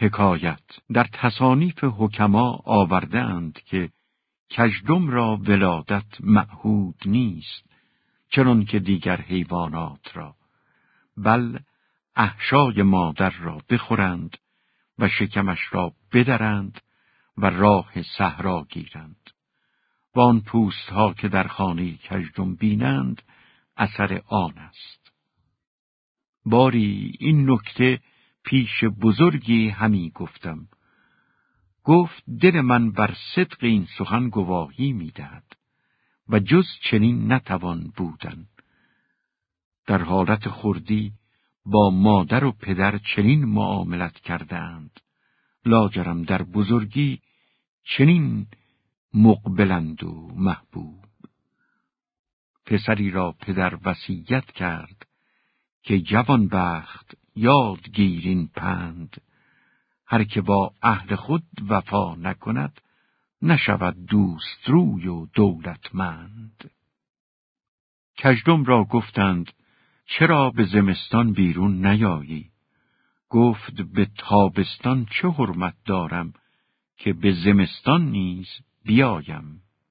حکایت در تصانیف حکما آوردهاند که کژدم را ولادت معهود نیست چنان که دیگر حیوانات را. بل احشای مادر را بخورند و شکمش را بدرند و راه صحرا گیرند. و آن پوست ها که در خانه کژدم بینند اثر آن است. باری این نکته پیش بزرگی همی گفتم. گفت دل من بر صدق این سخن گواهی می‌دهد و جز چنین نتوان بودن. در حالت خردی با مادر و پدر چنین معاملت کردند. لاجرم در بزرگی چنین مقبلند و محبوب. پسری را پدر وصیت کرد که جوان بخت یاد گیرین پند. هر که با اهل خود وفا نکند نشود دوست روی و دولتمند. کژدم را گفتند چرا به زمستان بیرون نیایی؟ گفت به تابستان چه حرمت دارم که به زمستان نیز بیایم؟